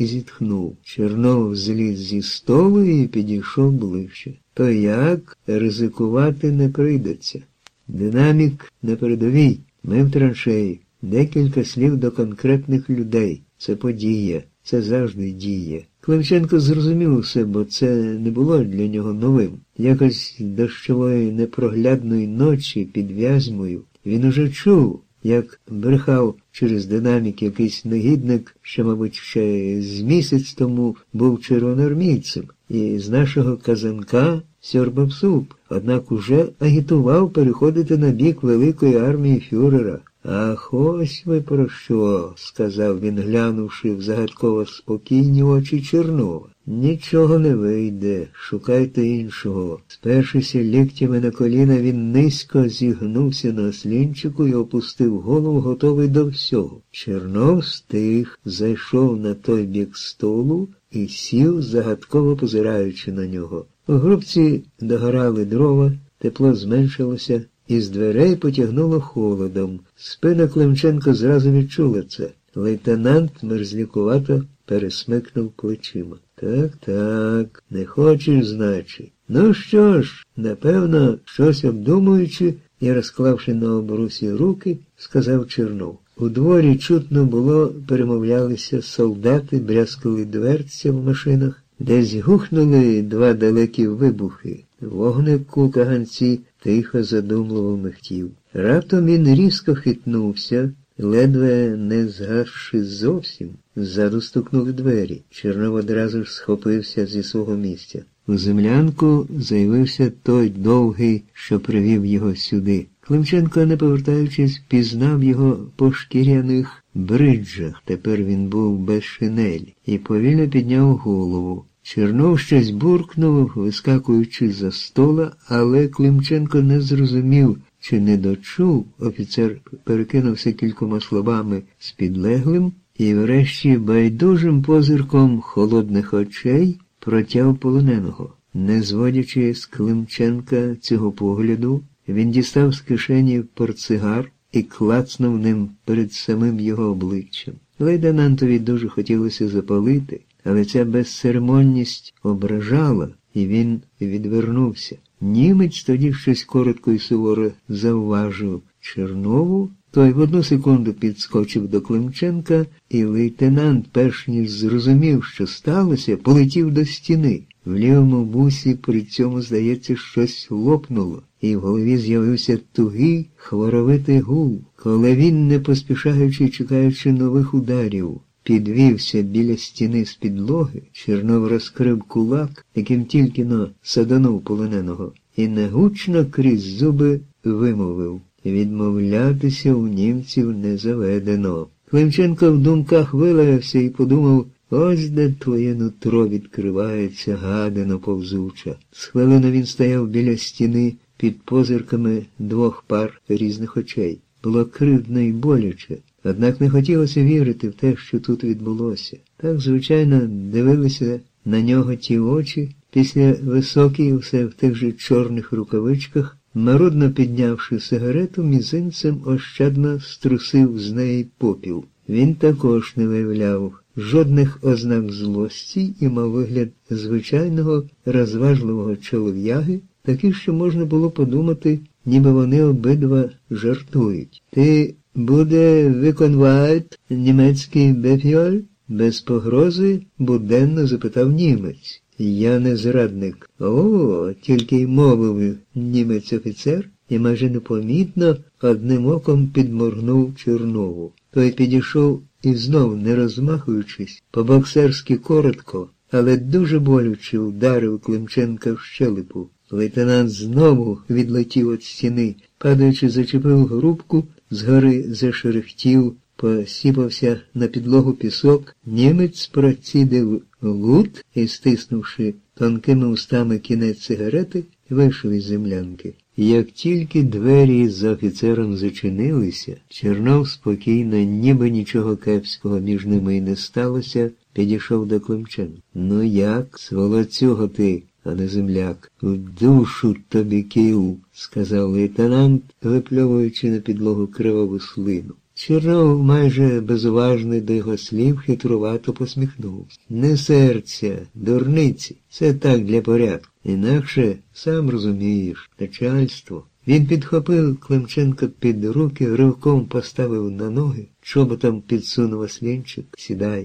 і зітхнув. Чернов зліз зі столу і підійшов ближче. То як ризикувати не прийдеться. Динамік на передовій, ми в траншеї. Декілька слів до конкретних людей. Це подія, це завжди діє. Климченко зрозумів усе, бо це не було для нього новим. Якось дощової непроглядної ночі під в'язьмою він уже чув, як брехав через динамік якийсь негідник, що, мабуть, ще з місяць тому був червоноармійцем, і з нашого казанка сьорбав суп, однак уже агітував переходити на бік великої армії фюрера. Ах, ось ви про що, сказав він, глянувши в загадково спокійні очі Чернова. Нічого не вийде, шукайте іншого. Спершися ліктями на коліна, він низько зігнувся на слінчику і опустив голову, готовий до всього. Чернов стих, зайшов на той бік столу і сів, загадково позираючи на нього. У грубці догорали дрова, тепло зменшилося із дверей потягнуло холодом. Спина Климченко зразу відчула це. Лейтенант мерзлікувато пересмикнув плечима. Так, так, не хочеш, значить. Ну що ж, напевно, щось обдумуючи і розклавши на обрусі руки, сказав Чернов. У дворі чутно було, перемовлялися солдати, брязкали дверця в машинах, десь гухнули два далекі вибухи. Вогник у каганці тихо задумливо михтів. Раптом він різко хитнувся, ледве не згасши зовсім, ззаду стукнули двері. Чернов одразу ж схопився зі свого місця. У землянку заявився той довгий, що привів його сюди. Климченко, не повертаючись, пізнав його по шкіряних бриджах. Тепер він був без шинелі, і повільно підняв голову. Чернов щось буркнув, вискакуючи за стола, але Климченко не зрозумів, чи не дочув. Офіцер перекинувся кількома словами з підлеглим і, врешті, байдужим позирком холодних очей протяв полоненого. Не зводячи з Климченка цього погляду, він дістав з кишені портсигар і клацнув ним перед самим його обличчям. Лейтенантові дуже хотілося запалити але ця безцеремонність ображала, і він відвернувся. Німець тоді щось коротко і суворо завважив Чернову, той в одну секунду підскочив до Климченка, і лейтенант, перш ніж зрозумів, що сталося, полетів до стіни. В лівому бусі при цьому, здається, щось лопнуло, і в голові з'явився тугий хворовитий гул, коли він, не поспішаючи, чекаючи нових ударів, підвівся біля стіни з підлоги, Чернов розкрив кулак, яким тільки но саданув полоненого, і негучно крізь зуби вимовив відмовлятися у німців не заведено. Климченко в думках вилаявся і подумав, ось де твоє нутро відкривається гадано повзуча. З хвилину він стояв біля стіни під позирками двох пар різних очей. Було кривдно і боляче. Однак не хотілося вірити в те, що тут відбулося. Так, звичайно, дивилися на нього ті очі, після високій, все в тих же чорних рукавичках, марудно піднявши сигарету, мізинцем ощадно струсив з неї попіл. Він також не виявляв жодних ознак злості і мав вигляд звичайного розважливого чолов'яги, такий, що можна було подумати, ніби вони обидва жартують. Ти Буде виконвають німецький бефіоль? Без погрози буденно запитав німець. Я не зрадник. О, тільки й мовив німець офіцер і майже непомітно одним оком підморгнув Чернову. Той підійшов і знов, не розмахуючись, по-боксерськи коротко, але дуже болюче вдарив Климченка в щелепу. Лейтенант знову відлетів від стіни, падаючи, зачепив грубку згори зашерехтів, посіпався на підлогу пісок, німець процідив гут і, стиснувши тонкими устами кінець цигарети, вийшов із землянки. Як тільки двері з офіцером зачинилися, Чернов спокійно, ніби нічого кепського між ними й не сталося, підійшов до Климченка. Ну як, сволоцюга ти, а не земляк. В душу тобі кіл, сказав лейтенант, випльовуючи на підлогу криваву слину. Чернов, майже безуважний до його слів, хитрувато посміхнувся. Не сердься, дурниці, це так для порядку. Інакше, сам розумієш, начальство. Він підхопив Климченка під руки, ривком поставив на ноги, чоботом підсунув ослінчик, сідай.